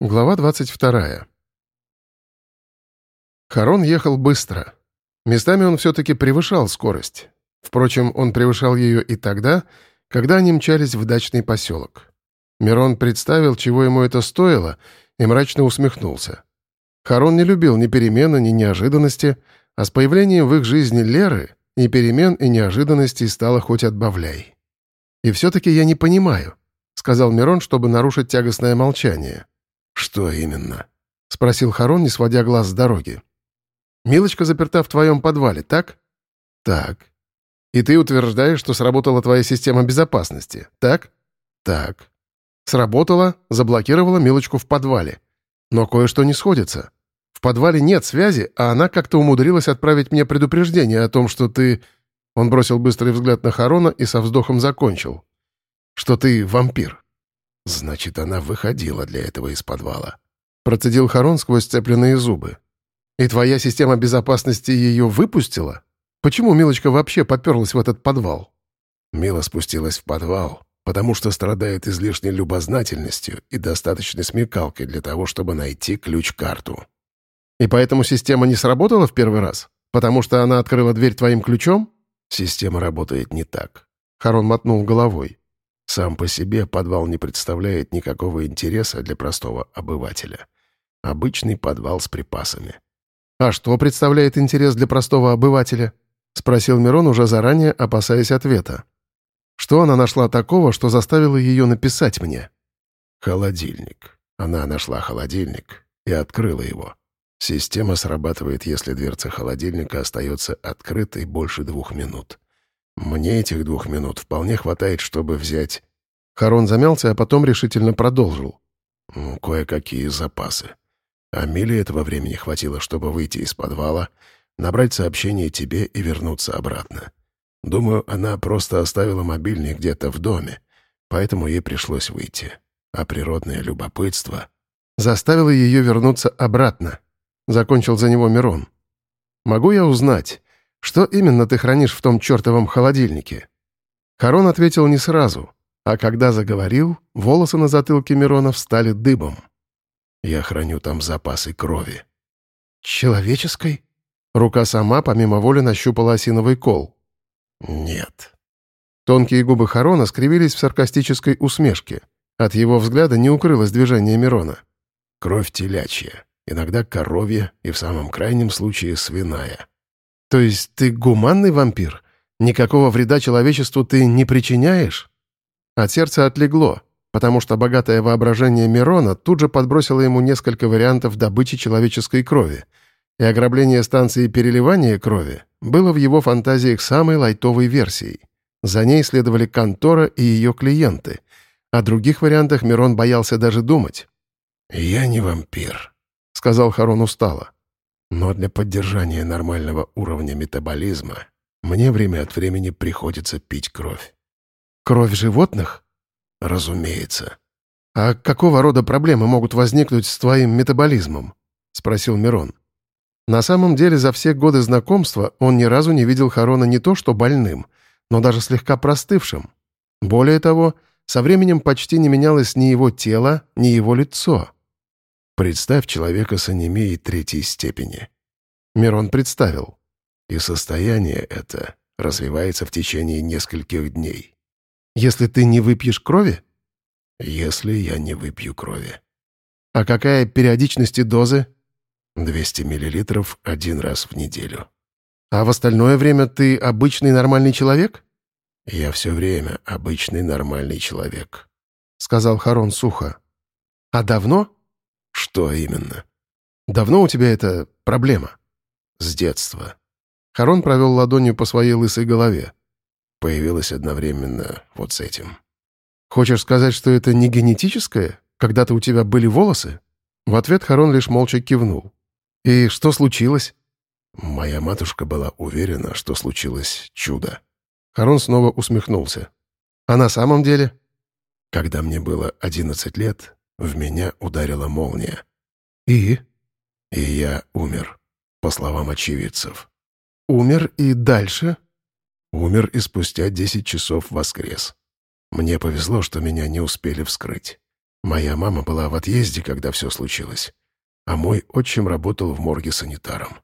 Глава 22. Харон ехал быстро. Местами он все-таки превышал скорость. Впрочем, он превышал ее и тогда, когда они мчались в дачный поселок. Мирон представил, чего ему это стоило, и мрачно усмехнулся. Харон не любил ни перемены, ни неожиданности, а с появлением в их жизни Леры и перемен, и неожиданностей стало хоть отбавляй. «И все-таки я не понимаю», — сказал Мирон, чтобы нарушить тягостное молчание. «Что именно?» — спросил Харон, не сводя глаз с дороги. «Милочка заперта в твоем подвале, так?» «Так». «И ты утверждаешь, что сработала твоя система безопасности, так?» «Так». «Сработала, заблокировала Милочку в подвале. Но кое-что не сходится. В подвале нет связи, а она как-то умудрилась отправить мне предупреждение о том, что ты...» Он бросил быстрый взгляд на Харона и со вздохом закончил. «Что ты вампир». «Значит, она выходила для этого из подвала». Процедил Харон сквозь сцепленные зубы. «И твоя система безопасности ее выпустила? Почему Милочка вообще поперлась в этот подвал?» Мила спустилась в подвал, потому что страдает излишней любознательностью и достаточной смекалкой для того, чтобы найти ключ-карту. «И поэтому система не сработала в первый раз? Потому что она открыла дверь твоим ключом?» «Система работает не так». Харон мотнул головой. Сам по себе подвал не представляет никакого интереса для простого обывателя. Обычный подвал с припасами. «А что представляет интерес для простого обывателя?» — спросил Мирон, уже заранее опасаясь ответа. «Что она нашла такого, что заставило ее написать мне?» «Холодильник. Она нашла холодильник и открыла его. Система срабатывает, если дверца холодильника остается открытой больше двух минут. Мне этих двух минут вполне хватает, чтобы взять... Харон замялся, а потом решительно продолжил. Ну, кое-какие запасы. А этого времени хватило, чтобы выйти из подвала, набрать сообщение тебе и вернуться обратно. Думаю, она просто оставила мобильный где-то в доме, поэтому ей пришлось выйти. А природное любопытство... Заставило ее вернуться обратно. Закончил за него Мирон. «Могу я узнать, что именно ты хранишь в том чертовом холодильнике?» Харон ответил не сразу, а когда заговорил, волосы на затылке Мирона встали дыбом. «Я храню там запасы крови». «Человеческой?» Рука сама помимо воли нащупала осиновый кол. «Нет». Тонкие губы Харона скривились в саркастической усмешке. От его взгляда не укрылось движение Мирона. «Кровь телячья, иногда коровья и в самом крайнем случае свиная. «То есть ты гуманный вампир? Никакого вреда человечеству ты не причиняешь?» От сердца отлегло, потому что богатое воображение Мирона тут же подбросило ему несколько вариантов добычи человеческой крови, и ограбление станции переливания крови было в его фантазиях самой лайтовой версией. За ней следовали контора и ее клиенты. О других вариантах Мирон боялся даже думать. «Я не вампир», — сказал Харон устало. Но для поддержания нормального уровня метаболизма мне время от времени приходится пить кровь. Кровь животных? Разумеется. А какого рода проблемы могут возникнуть с твоим метаболизмом? Спросил Мирон. На самом деле, за все годы знакомства он ни разу не видел Харона не то что больным, но даже слегка простывшим. Более того, со временем почти не менялось ни его тело, ни его лицо. Представь человека с анемией третьей степени. Мирон представил. И состояние это развивается в течение нескольких дней. Если ты не выпьешь крови? Если я не выпью крови. А какая периодичность и дозы? 200 миллилитров один раз в неделю. А в остальное время ты обычный нормальный человек? Я все время обычный нормальный человек, — сказал Харон сухо. А давно? «Что именно?» «Давно у тебя это проблема?» «С детства». Харон провел ладонью по своей лысой голове. Появилась одновременно вот с этим. «Хочешь сказать, что это не генетическое? Когда-то у тебя были волосы?» В ответ Харон лишь молча кивнул. «И что случилось?» Моя матушка была уверена, что случилось чудо. Харон снова усмехнулся. «А на самом деле?» Когда мне было одиннадцать лет, в меня ударила молния. И? И я умер, по словам очевидцев. Умер и дальше? Умер и спустя десять часов воскрес. Мне повезло, что меня не успели вскрыть. Моя мама была в отъезде, когда все случилось, а мой отчим работал в морге санитаром.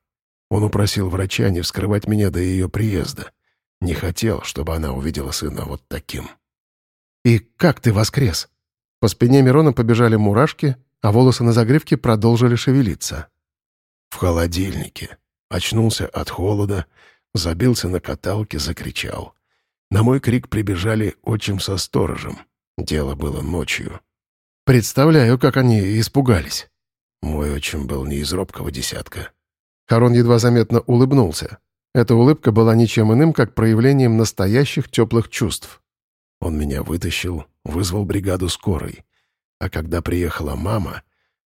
Он упросил врача не вскрывать меня до ее приезда. Не хотел, чтобы она увидела сына вот таким. «И как ты воскрес?» По спине Мирона побежали мурашки, а волосы на загривке продолжили шевелиться. «В холодильнике. Очнулся от холода, забился на каталке, закричал. На мой крик прибежали отчим со сторожем. Дело было ночью. Представляю, как они испугались. Мой отчим был не из робкого десятка. Харон едва заметно улыбнулся. Эта улыбка была ничем иным, как проявлением настоящих теплых чувств. Он меня вытащил, вызвал бригаду скорой. А когда приехала мама,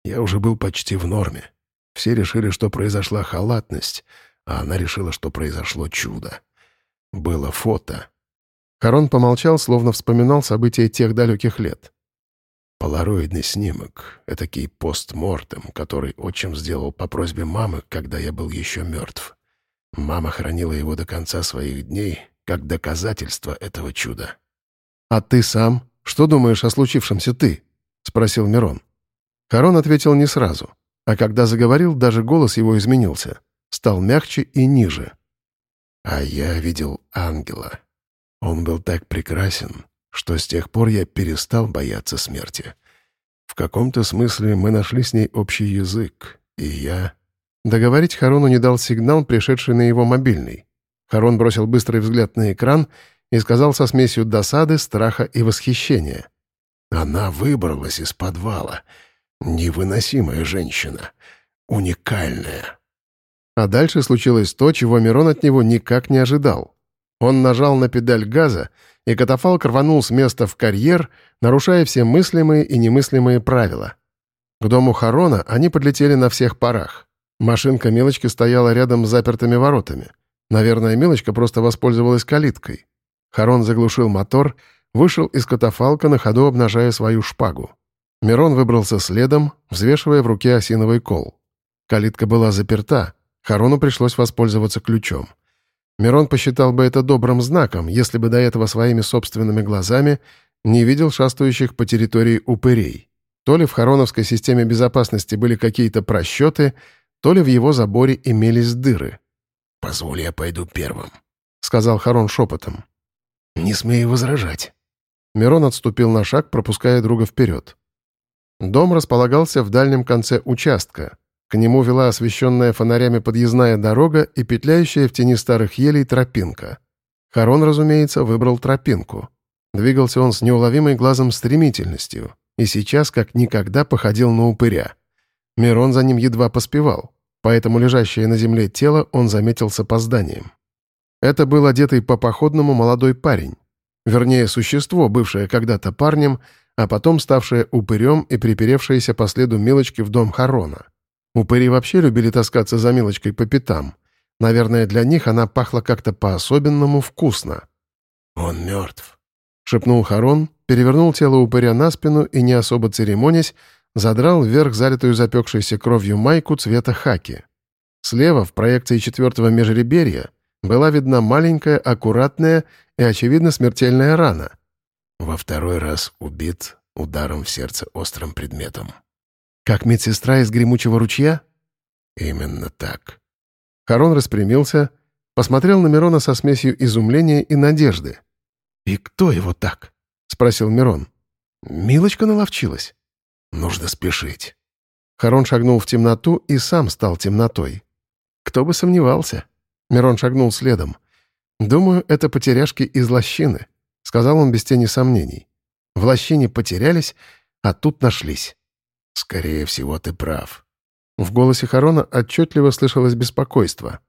я уже был почти в норме. Все решили, что произошла халатность, а она решила, что произошло чудо. Было фото. Харон помолчал, словно вспоминал события тех далеких лет. Полароидный снимок — этакий постмортем, который отчим сделал по просьбе мамы, когда я был еще мертв. Мама хранила его до конца своих дней, как доказательство этого чуда. «А ты сам? Что думаешь о случившемся ты?» — спросил Мирон. Харон ответил не сразу, а когда заговорил, даже голос его изменился, стал мягче и ниже. «А я видел ангела. Он был так прекрасен, что с тех пор я перестал бояться смерти. В каком-то смысле мы нашли с ней общий язык, и я...» Договорить Харону не дал сигнал, пришедший на его мобильный. Харон бросил быстрый взгляд на экран и сказал со смесью досады, страха и восхищения. «Она выбралась из подвала. Невыносимая женщина. Уникальная». А дальше случилось то, чего Мирон от него никак не ожидал. Он нажал на педаль газа, и катафалк рванул с места в карьер, нарушая все мыслимые и немыслимые правила. К дому Харона они подлетели на всех парах. Машинка Милочки стояла рядом с запертыми воротами. Наверное, Милочка просто воспользовалась калиткой. Харон заглушил мотор, вышел из катафалка, на ходу обнажая свою шпагу. Мирон выбрался следом, взвешивая в руке осиновый кол. Калитка была заперта, Харону пришлось воспользоваться ключом. Мирон посчитал бы это добрым знаком, если бы до этого своими собственными глазами не видел шастающих по территории упырей. То ли в Хароновской системе безопасности были какие-то просчеты, то ли в его заборе имелись дыры. «Позволь, я пойду первым», — сказал Харон шепотом. «Не смею возражать». Мирон отступил на шаг, пропуская друга вперед. Дом располагался в дальнем конце участка, к нему вела освещенная фонарями подъездная дорога и петляющая в тени старых елей тропинка. Харон, разумеется, выбрал тропинку. Двигался он с неуловимой глазом стремительностью и сейчас как никогда походил на упыря. Мирон за ним едва поспевал, поэтому лежащее на земле тело он заметил с опозданием. Это был одетый по походному молодой парень. Вернее, существо, бывшее когда-то парнем, а потом ставшее упырем и приперевшееся по следу Милочки в дом Харона. Упыри вообще любили таскаться за Милочкой по пятам. Наверное, для них она пахла как-то по-особенному вкусно. «Он мертв», — шепнул Харон, перевернул тело упыря на спину и, не особо церемонясь, задрал вверх залитую запекшейся кровью майку цвета хаки. Слева, в проекции четвертого межреберья, была видна маленькая, аккуратная и, очевидно, смертельная рана. Во второй раз убит ударом в сердце острым предметом. Как медсестра из гремучего ручья? Именно так. Харон распрямился, посмотрел на Мирона со смесью изумления и надежды. «И кто его так?» — спросил Мирон. «Милочка наловчилась». «Нужно спешить». Харон шагнул в темноту и сам стал темнотой. Кто бы сомневался. Мирон шагнул следом. «Думаю, это потеряшки из лощины», — сказал он без тени сомнений. «В лощине потерялись, а тут нашлись». «Скорее всего, ты прав». В голосе Харона отчетливо слышалось беспокойство.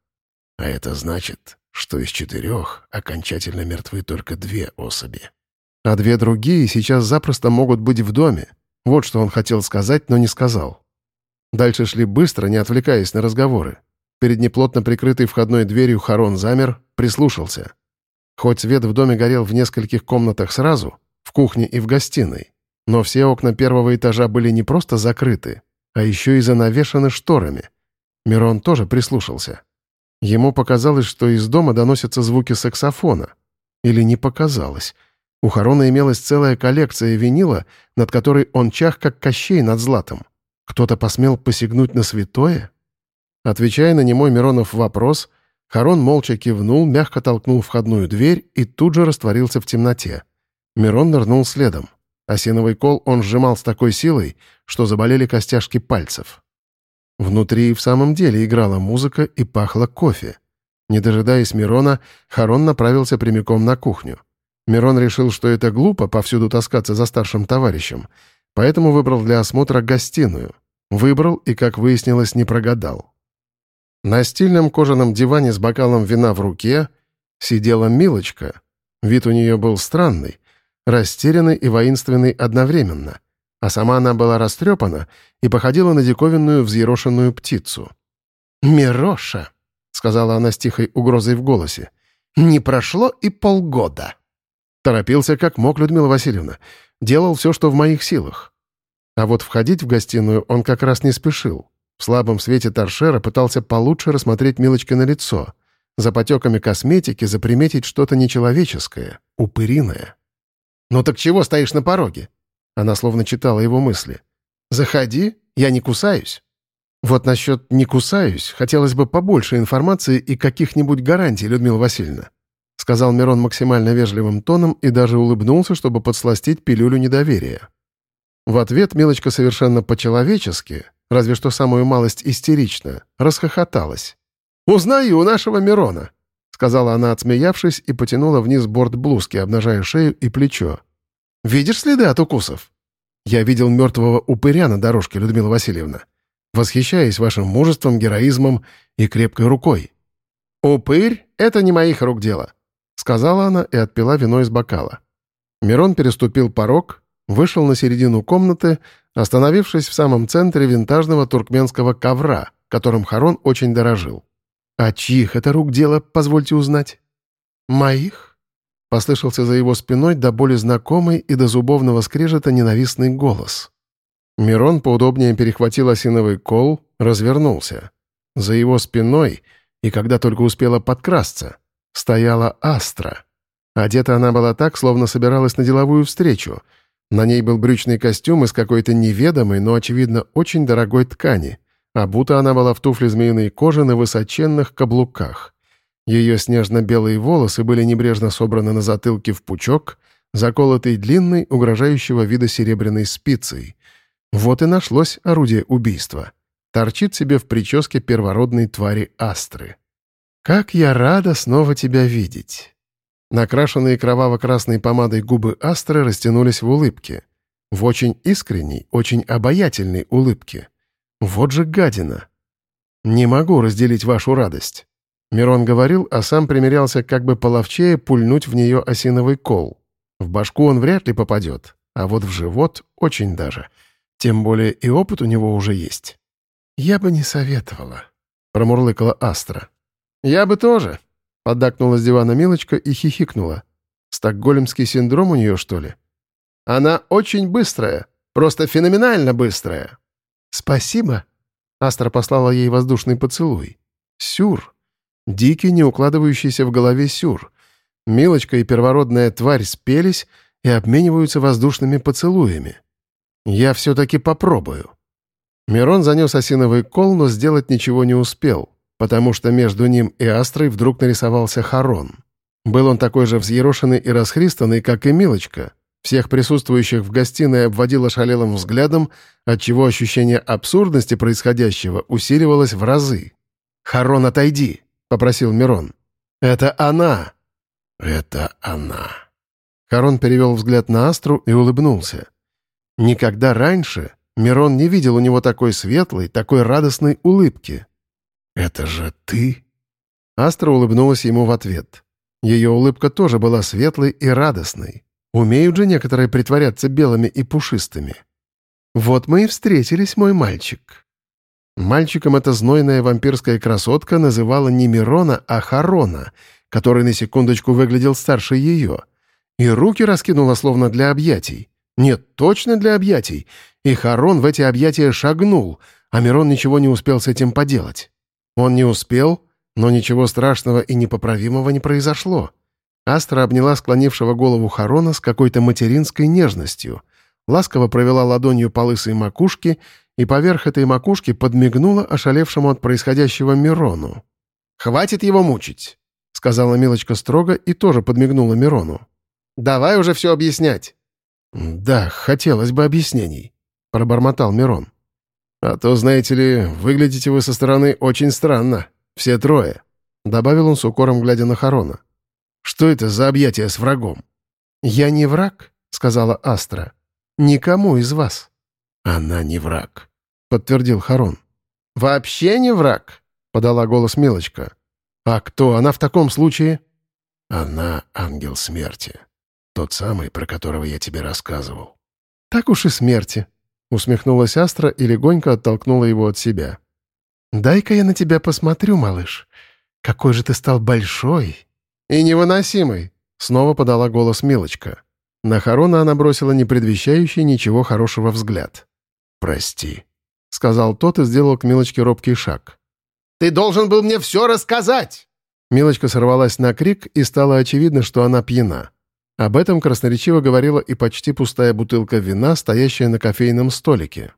«А это значит, что из четырех окончательно мертвы только две особи». «А две другие сейчас запросто могут быть в доме». Вот что он хотел сказать, но не сказал. Дальше шли быстро, не отвлекаясь на разговоры. Перед неплотно прикрытой входной дверью Харон замер, прислушался. Хоть свет в доме горел в нескольких комнатах сразу, в кухне и в гостиной, но все окна первого этажа были не просто закрыты, а еще и занавешены шторами. Мирон тоже прислушался. Ему показалось, что из дома доносятся звуки саксофона. Или не показалось. У Харона имелась целая коллекция винила, над которой он чах, как Кощей над златом. Кто-то посмел посягнуть на святое? Отвечая на немой Миронов вопрос, Харон молча кивнул, мягко толкнул входную дверь и тут же растворился в темноте. Мирон нырнул следом. Осиновый кол он сжимал с такой силой, что заболели костяшки пальцев. Внутри в самом деле играла музыка и пахло кофе. Не дожидаясь Мирона, Харон направился прямиком на кухню. Мирон решил, что это глупо повсюду таскаться за старшим товарищем, поэтому выбрал для осмотра гостиную. Выбрал и, как выяснилось, не прогадал. На стильном кожаном диване с бокалом вина в руке сидела Милочка. Вид у нее был странный, растерянный и воинственный одновременно, а сама она была растрепана и походила на диковинную взъерошенную птицу. «Мироша!» — сказала она с тихой угрозой в голосе. «Не прошло и полгода!» Торопился как мог, Людмила Васильевна. Делал все, что в моих силах. А вот входить в гостиную он как раз не спешил. В слабом свете торшера пытался получше рассмотреть Милочки на лицо. За потеками косметики заприметить что-то нечеловеческое, упыриное. «Ну так чего стоишь на пороге?» Она словно читала его мысли. «Заходи, я не кусаюсь». Вот насчет «не кусаюсь» хотелось бы побольше информации и каких-нибудь гарантий, Людмила Васильевна сказал Мирон максимально вежливым тоном и даже улыбнулся, чтобы подсластить пилюлю недоверия. В ответ Милочка совершенно по-человечески, разве что самую малость истерично, расхохоталась. «Узнаю у нашего Мирона», — сказала она, отсмеявшись, и потянула вниз борт блузки, обнажая шею и плечо. «Видишь следы от укусов?» «Я видел мертвого упыря на дорожке, Людмила Васильевна. Восхищаясь вашим мужеством, героизмом и крепкой рукой». «Упырь — это не моих рук дело», сказала она и отпила вино из бокала. Мирон переступил порог, вышел на середину комнаты, остановившись в самом центре винтажного туркменского ковра, которым Харон очень дорожил. «А чьих это рук дело, позвольте узнать?» «Моих?» — послышался за его спиной до боли знакомый и до зубовного скрежета ненавистный голос. Мирон поудобнее перехватил осиновый кол, развернулся. За его спиной, и когда только успела подкрасться, стояла Астра. Одета она была так, словно собиралась на деловую встречу. На ней был брючный костюм из какой-то неведомой, но, очевидно, очень дорогой ткани. А будто она была в туфле змеиной кожи на высоченных каблуках. Ее снежно-белые волосы были небрежно собраны на затылке в пучок, заколотый длинной, угрожающего вида серебряной спицей. Вот и нашлось орудие убийства. Торчит себе в прическе первородной твари Астры. «Как я рада снова тебя видеть!» Накрашенные кроваво-красной помадой губы Астры растянулись в улыбке. В очень искренней, очень обаятельной улыбке. Вот же гадина! «Не могу разделить вашу радость». Мирон говорил, а сам примерялся как бы половчее пульнуть в нее осиновый кол. В башку он вряд ли попадет, а вот в живот очень даже. Тем более и опыт у него уже есть. «Я бы не советовала», — промурлыкала Астра. «Я бы тоже», — поддакнула с дивана Милочка и хихикнула. «Стокгольмский синдром у нее, что ли?» «Она очень быстрая, просто феноменально быстрая». «Спасибо», — Астра послала ей воздушный поцелуй. «Сюр. Дикий, не укладывающийся в голове сюр. Милочка и первородная тварь спелись и обмениваются воздушными поцелуями. Я все-таки попробую». Мирон занес осиновый кол, но сделать ничего не успел потому что между ним и Астрой вдруг нарисовался Харон. Был он такой же взъерошенный и расхристанный, как и Милочка. Всех присутствующих в гостиной обводила шалелым взглядом, отчего ощущение абсурдности происходящего усиливалось в разы. «Харон, отойди!» — попросил Мирон. «Это она!» «Это она!» Харон перевел взгляд на Астру и улыбнулся. Никогда раньше Мирон не видел у него такой светлой, такой радостной улыбки. «Это же ты?» Астра улыбнулась ему в ответ. Ее улыбка тоже была светлой и радостной. Умеют же некоторые притворяться белыми и пушистыми. «Вот мы и встретились, мой мальчик». Мальчиком эта знойная вампирская красотка называла не Мирона, а Харона, который на секундочку выглядел старше ее. И руки раскинула словно для объятий. Нет, точно для объятий. И Харон в эти объятия шагнул, а Мирон ничего не успел с этим поделать. Он не успел, но ничего страшного и непоправимого не произошло. Астра обняла склонившего голову Харона с какой-то материнской нежностью, ласково провела ладонью по лысой макушке и поверх этой макушки подмигнула ошалевшему от происходящего Мирону. «Хватит его мучить!» — сказала Милочка строго и тоже подмигнула Мирону. «Давай уже все объяснять!» «Да, хотелось бы объяснений», — пробормотал Мирон. «А то, знаете ли, выглядите вы со стороны очень странно. Все трое», — добавил он с укором, глядя на Харона. «Что это за объятие с врагом?» «Я не враг», — сказала Астра. «Никому из вас». «Она не враг», — подтвердил Харон. «Вообще не враг», — подала голос Милочка. «А кто она в таком случае?» «Она ангел смерти. Тот самый, про которого я тебе рассказывал». «Так уж и смерти», — усмехнулась Астра и легонько оттолкнула его от себя. «Дай-ка я на тебя посмотрю, малыш. Какой же ты стал большой и невыносимый!» — снова подала голос Милочка. На Харона она бросила непредвещающий ничего хорошего взгляд. «Прости», — сказал тот и сделал к Милочке робкий шаг. «Ты должен был мне все рассказать!» Милочка сорвалась на крик, и стало очевидно, что она пьяна. Об этом красноречиво говорила и почти пустая бутылка вина, стоящая на кофейном столике.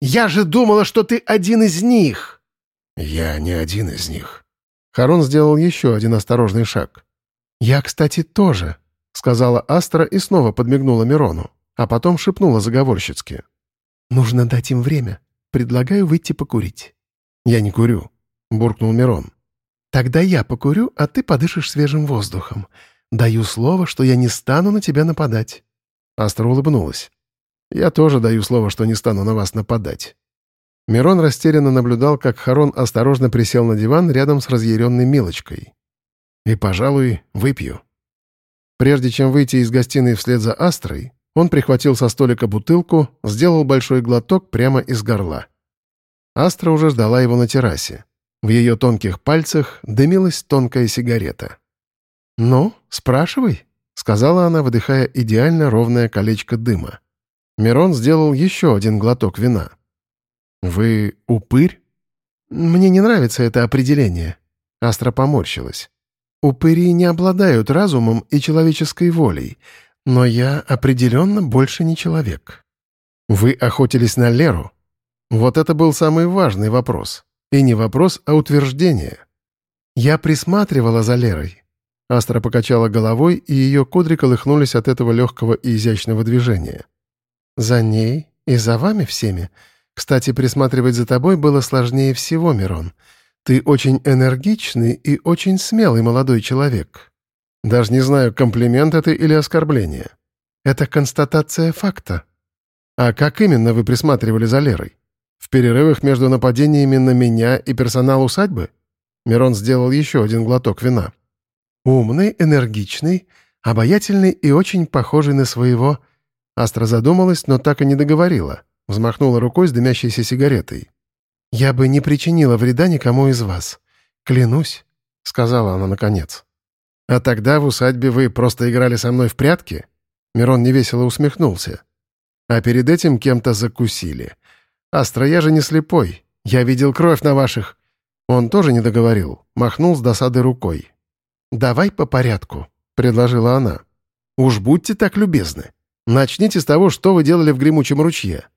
«Я же думала, что ты один из них!» «Я не один из них». Харон сделал еще один осторожный шаг. «Я, кстати, тоже», — сказала Астра и снова подмигнула Мирону, а потом шепнула заговорщицки. «Нужно дать им время. Предлагаю выйти покурить». «Я не курю», — буркнул Мирон. «Тогда я покурю, а ты подышишь свежим воздухом. Даю слово, что я не стану на тебя нападать». Астра улыбнулась. «Я тоже даю слово, что не стану на вас нападать». Мирон растерянно наблюдал, как Харон осторожно присел на диван рядом с разъяренной Милочкой. «И, пожалуй, выпью». Прежде чем выйти из гостиной вслед за Астрой, он прихватил со столика бутылку, сделал большой глоток прямо из горла. Астра уже ждала его на террасе. В ее тонких пальцах дымилась тонкая сигарета. «Ну, спрашивай», — сказала она, выдыхая идеально ровное колечко дыма. Мирон сделал еще один глоток вина. «Вы упырь?» «Мне не нравится это определение», — Астра поморщилась. «Упыри не обладают разумом и человеческой волей, но я определенно больше не человек». «Вы охотились на Леру?» Вот это был самый важный вопрос. И не вопрос, а утверждение. «Я присматривала за Лерой». Астра покачала головой, и ее кудри колыхнулись от этого легкого и изящного движения. «За ней и за вами всеми. Кстати, присматривать за тобой было сложнее всего, Мирон. Ты очень энергичный и очень смелый молодой человек. Даже не знаю, комплимент это или оскорбление. Это констатация факта. А как именно вы присматривали за Лерой? В перерывах между нападениями на меня и персонал усадьбы? Мирон сделал еще один глоток вина. Умный, энергичный, обаятельный и очень похожий на своего. Астра задумалась, но так и не договорила. Взмахнула рукой с дымящейся сигаретой. «Я бы не причинила вреда никому из вас. Клянусь», — сказала она наконец. «А тогда в усадьбе вы просто играли со мной в прятки?» Мирон невесело усмехнулся. «А перед этим кем-то закусили. Астра, я же не слепой. Я видел кровь на ваших...» Он тоже не договорил, махнул с досадой рукой. «Давай по порядку», — предложила она. «Уж будьте так любезны. Начните с того, что вы делали в гремучем ручье».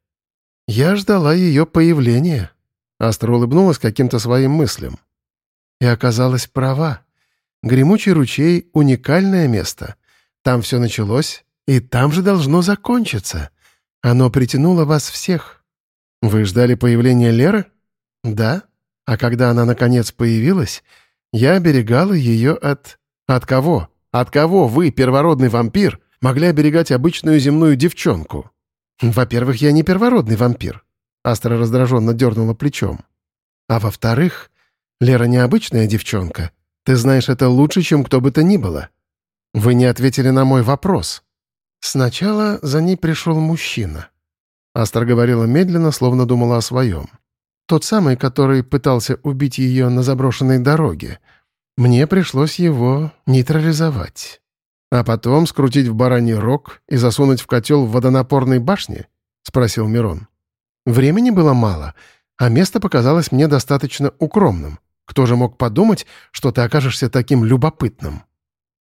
Я ждала ее появления. Астра улыбнулась каким-то своим мыслям. И оказалась права. Гремучий ручей — уникальное место. Там все началось, и там же должно закончиться. Оно притянуло вас всех. Вы ждали появления Леры? Да. А когда она, наконец, появилась, я оберегала ее от... От кого? От кого вы, первородный вампир, могли оберегать обычную земную девчонку? Во-первых, я не первородный вампир. Астра раздраженно дернула плечом. А во-вторых, Лера необычная девчонка. Ты знаешь это лучше, чем кто бы то ни было. Вы не ответили на мой вопрос. Сначала за ней пришел мужчина. Астра говорила медленно, словно думала о своем. Тот самый, который пытался убить ее на заброшенной дороге. Мне пришлось его нейтрализовать. А потом скрутить в бараний рог и засунуть в котел в водонапорной башне? — спросил Мирон. Времени было мало, а место показалось мне достаточно укромным. Кто же мог подумать, что ты окажешься таким любопытным?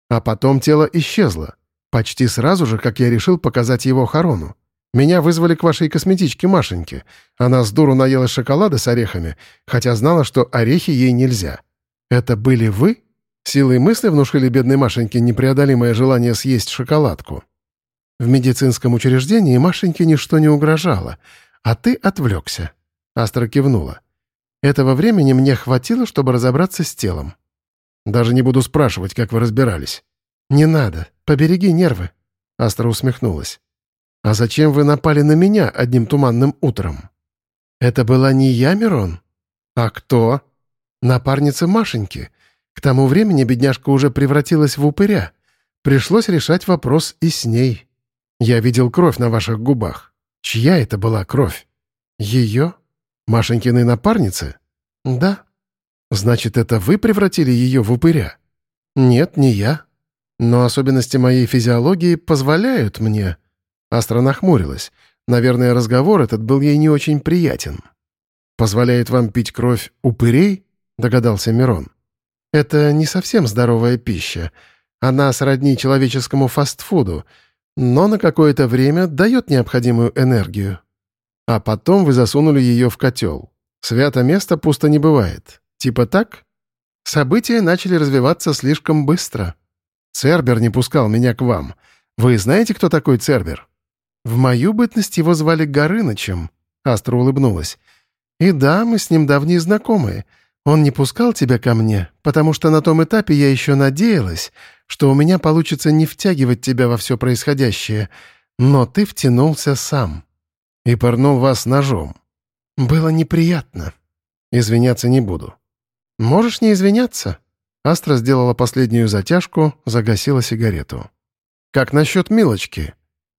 А потом тело исчезло. Почти сразу же, как я решил показать его Харону. Меня вызвали к вашей косметичке Машеньке. Она с дуру наела шоколада с орехами, хотя знала, что орехи ей нельзя. Это были вы? Силой мысли внушили бедной Машеньке непреодолимое желание съесть шоколадку. В медицинском учреждении Машеньке ничто не угрожало, а ты отвлекся. Астра кивнула. Этого времени мне хватило, чтобы разобраться с телом. Даже не буду спрашивать, как вы разбирались. Не надо, побереги нервы. Астра усмехнулась. «А зачем вы напали на меня одним туманным утром?» «Это была не я, Мирон?» «А кто?» «Напарница Машеньки. К тому времени бедняжка уже превратилась в упыря. Пришлось решать вопрос и с ней. Я видел кровь на ваших губах. Чья это была кровь? Ее? Машенькиной напарницы? Да. Значит, это вы превратили ее в упыря? Нет, не я. Но особенности моей физиологии позволяют мне Астра нахмурилась. Наверное, разговор этот был ей не очень приятен. «Позволяет вам пить кровь упырей?» — догадался Мирон. «Это не совсем здоровая пища. Она сродни человеческому фастфуду, но на какое-то время дает необходимую энергию. А потом вы засунули ее в котел. Свято место пусто не бывает. Типа так? События начали развиваться слишком быстро. Цербер не пускал меня к вам. Вы знаете, кто такой Цербер?» В мою бытность его звали Горынычем», — Астра улыбнулась. «И да, мы с ним давние знакомые. Он не пускал тебя ко мне, потому что на том этапе я еще надеялась, что у меня получится не втягивать тебя во все происходящее, но ты втянулся сам. И порнул вас ножом. Было неприятно. Извиняться не буду. Можешь не извиняться?» Астра сделала последнюю затяжку, загасила сигарету. «Как насчет Милочки?»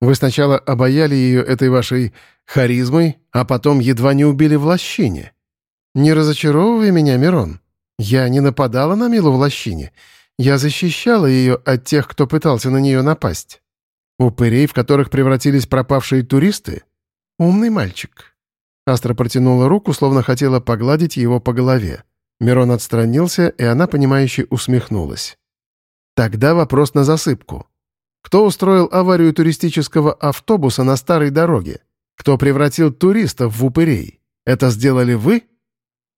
Вы сначала обаяли ее этой вашей харизмой, а потом едва не убили в лощине. Не разочаровывай меня, Мирон. Я не нападала на Милу в лощине. Я защищала ее от тех, кто пытался на нее напасть. Упырей, в которых превратились пропавшие туристы? Умный мальчик. Астра протянула руку, словно хотела погладить его по голове. Мирон отстранился, и она, понимающе усмехнулась. Тогда вопрос на засыпку. Кто устроил аварию туристического автобуса на старой дороге? Кто превратил туристов в упырей? Это сделали вы?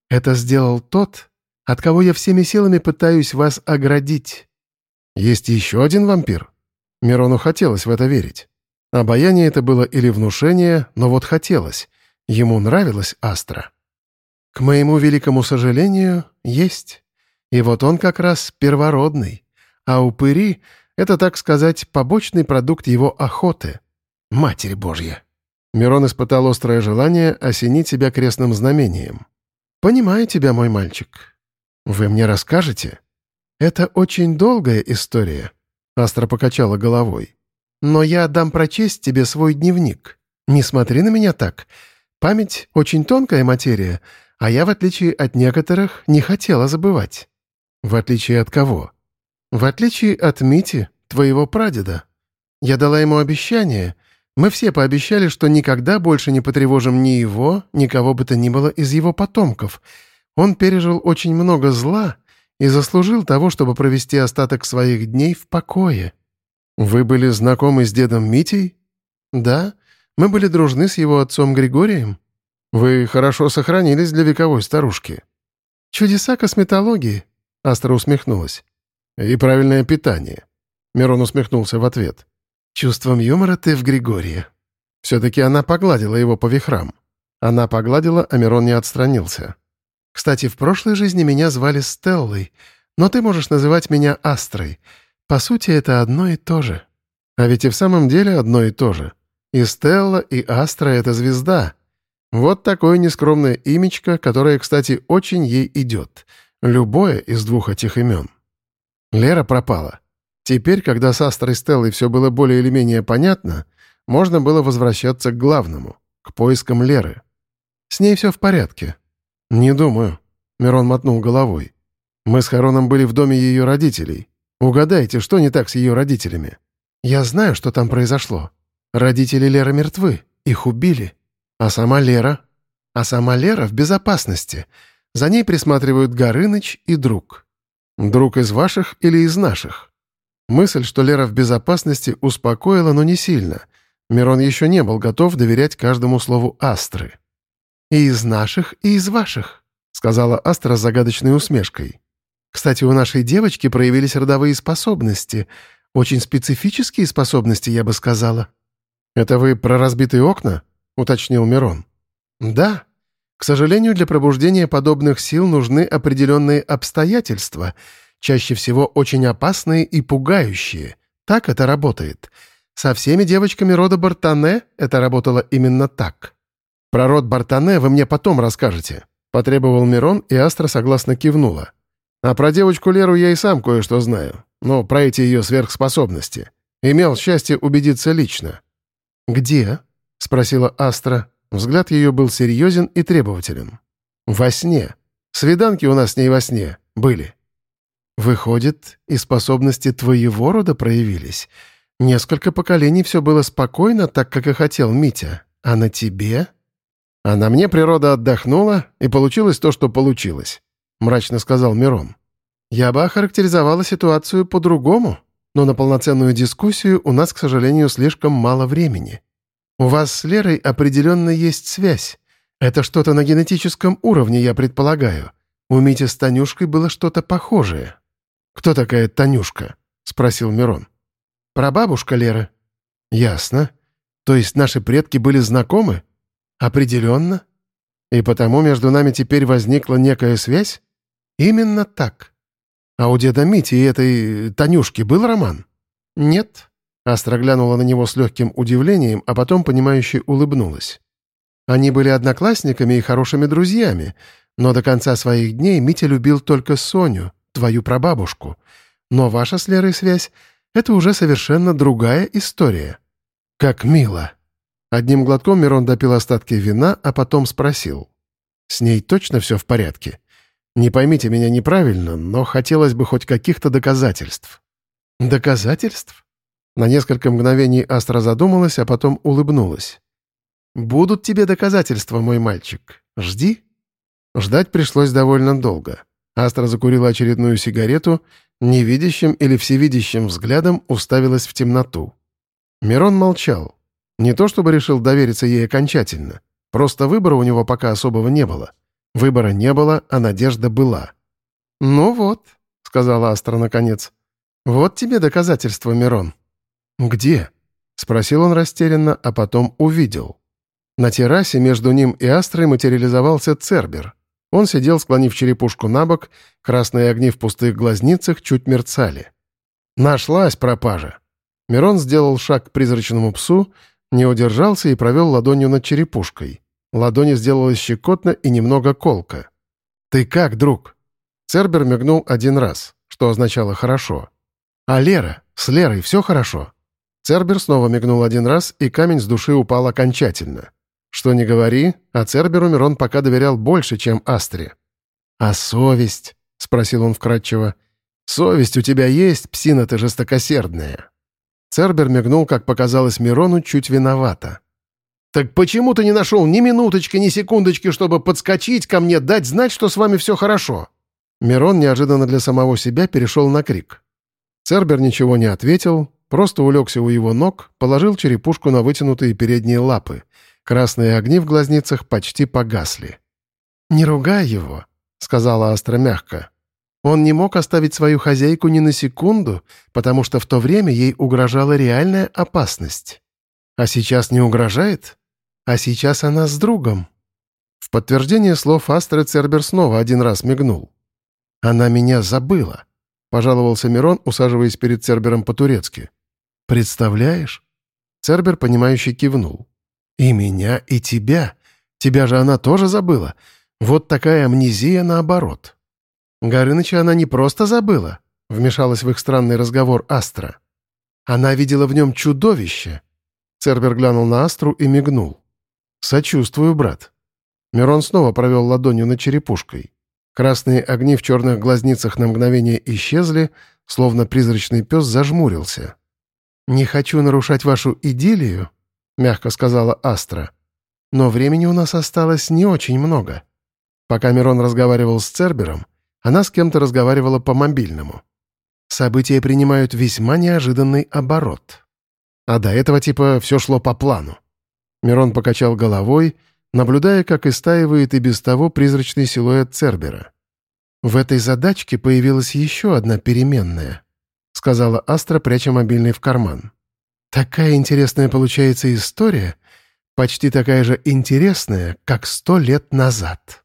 Это сделал тот, от кого я всеми силами пытаюсь вас оградить. Есть еще один вампир? Мирону хотелось в это верить. Обаяние это было или внушение, но вот хотелось. Ему нравилась Астра. К моему великому сожалению, есть. И вот он как раз первородный. А упыри это, так сказать, побочный продукт его охоты. Матерь Божья!» Мирон испытал острое желание осенить себя крестным знамением. «Понимаю тебя, мой мальчик. Вы мне расскажете?» «Это очень долгая история», — Астра покачала головой. «Но я дам прочесть тебе свой дневник. Не смотри на меня так. Память — очень тонкая материя, а я, в отличие от некоторых, не хотела забывать». «В отличие от кого?» В отличие от Мити, твоего прадеда. Я дала ему обещание. Мы все пообещали, что никогда больше не потревожим ни его, ни кого бы то ни было из его потомков. Он пережил очень много зла и заслужил того, чтобы провести остаток своих дней в покое. Вы были знакомы с дедом Митей? Да, мы были дружны с его отцом Григорием. Вы хорошо сохранились для вековой старушки. Чудеса косметологии, Астра усмехнулась. «И правильное питание». Мирон усмехнулся в ответ. «Чувством юмора ты в Григории». Все-таки она погладила его по вихрам. Она погладила, а Мирон не отстранился. «Кстати, в прошлой жизни меня звали Стеллой, но ты можешь называть меня Астрой. По сути, это одно и то же». А ведь и в самом деле одно и то же. И Стелла, и Астра — это звезда. Вот такое нескромное имечко, которое, кстати, очень ей идет. Любое из двух этих имен. Лера пропала. Теперь, когда с Астрой Стеллой все было более или менее понятно, можно было возвращаться к главному, к поискам Леры. С ней все в порядке. «Не думаю», — Мирон мотнул головой. «Мы с Хароном были в доме ее родителей. Угадайте, что не так с ее родителями?» «Я знаю, что там произошло. Родители Леры мертвы. Их убили. А сама Лера? А сама Лера в безопасности. За ней присматривают Горыныч и друг». «Друг из ваших или из наших?» Мысль, что Лера в безопасности, успокоила, но не сильно. Мирон еще не был готов доверять каждому слову Астры. «И из наших, и из ваших», — сказала Астра с загадочной усмешкой. «Кстати, у нашей девочки проявились родовые способности. Очень специфические способности, я бы сказала». «Это вы про разбитые окна?» — уточнил Мирон. «Да. К сожалению, для пробуждения подобных сил нужны определенные обстоятельства — чаще всего очень опасные и пугающие. Так это работает. Со всеми девочками рода Бартане это работало именно так. Про род Бартане вы мне потом расскажете», — потребовал Мирон, и Астра согласно кивнула. «А про девочку Леру я и сам кое-что знаю. Ну, про эти ее сверхспособности. Имел счастье убедиться лично». «Где?» — спросила Астра. Взгляд ее был серьезен и требователен. «Во сне. Свиданки у нас с ней во сне были». Выходит, и способности твоего рода проявились. Несколько поколений все было спокойно, так как и хотел Митя. А на тебе? А на мне природа отдохнула, и получилось то, что получилось, — мрачно сказал Мирон. Я бы охарактеризовала ситуацию по-другому, но на полноценную дискуссию у нас, к сожалению, слишком мало времени. У вас с Лерой определенно есть связь. Это что-то на генетическом уровне, я предполагаю. У Мити с Танюшкой было что-то похожее. «Кто такая Танюшка?» — спросил Мирон. «Прабабушка Леры». «Ясно. То есть наши предки были знакомы?» «Определенно. И потому между нами теперь возникла некая связь?» «Именно так. А у деда Мити и этой Танюшки был роман?» «Нет». Астра глянула на него с легким удивлением, а потом, понимающе улыбнулась. Они были одноклассниками и хорошими друзьями, но до конца своих дней Митя любил только Соню, твою прабабушку. Но ваша с Лерой связь — это уже совершенно другая история. Как мило. Одним глотком Мирон допил остатки вина, а потом спросил. «С ней точно все в порядке? Не поймите меня неправильно, но хотелось бы хоть каких-то доказательств». «Доказательств?» На несколько мгновений Астра задумалась, а потом улыбнулась. «Будут тебе доказательства, мой мальчик. Жди». Ждать пришлось довольно долго. Астра закурила очередную сигарету, невидящим или всевидящим взглядом уставилась в темноту. Мирон молчал. Не то чтобы решил довериться ей окончательно. Просто выбора у него пока особого не было. Выбора не было, а надежда была. «Ну вот», — сказала Астра наконец. «Вот тебе доказательство, Мирон». «Где?» — спросил он растерянно, а потом увидел. На террасе между ним и Астрой материализовался Цербер. Он сидел, склонив черепушку на бок, красные огни в пустых глазницах чуть мерцали. «Нашлась пропажа!» Мирон сделал шаг к призрачному псу, не удержался и провел ладонью над черепушкой. Ладони сделалось щекотно и немного колко. «Ты как, друг?» Цербер мигнул один раз, что означало «хорошо». «А Лера? С Лерой все хорошо?» Цербер снова мигнул один раз, и камень с души упал окончательно. Что не говори, а Церберу Мирон пока доверял больше, чем Астре. «А совесть?» — спросил он вкратчиво. «Совесть у тебя есть, псина ты жестокосердная». Цербер мигнул, как показалось Мирону, чуть виновато. «Так почему ты не нашел ни минуточки, ни секундочки, чтобы подскочить ко мне, дать знать, что с вами все хорошо?» Мирон неожиданно для самого себя перешел на крик. Цербер ничего не ответил, просто улегся у его ног, положил черепушку на вытянутые передние лапы — Красные огни в глазницах почти погасли. «Не ругай его», — сказала Астра мягко. «Он не мог оставить свою хозяйку ни на секунду, потому что в то время ей угрожала реальная опасность. А сейчас не угрожает? А сейчас она с другом». В подтверждение слов Астры Цербер снова один раз мигнул. «Она меня забыла», — пожаловался Мирон, усаживаясь перед Цербером по-турецки. «Представляешь?» Цербер, понимающе кивнул. «И меня, и тебя. Тебя же она тоже забыла. Вот такая амнезия наоборот». Горыныча она не просто забыла, вмешалась в их странный разговор Астра. Она видела в нем чудовище. Цербер глянул на Астру и мигнул. «Сочувствую, брат». Мирон снова провел ладонью над черепушкой. Красные огни в черных глазницах на мгновение исчезли, словно призрачный пес зажмурился. «Не хочу нарушать вашу идиллию», — мягко сказала Астра. «Но времени у нас осталось не очень много». Пока Мирон разговаривал с Цербером, она с кем-то разговаривала по мобильному. события принимают весьма неожиданный оборот. А до этого типа все шло по плану. Мирон покачал головой, наблюдая, как истаивает и без того призрачный силуэт Цербера. «В этой задачке появилась еще одна переменная», — сказала Астра, пряча мобильный в карман. «Такая интересная получается история, почти такая же интересная, как сто лет назад».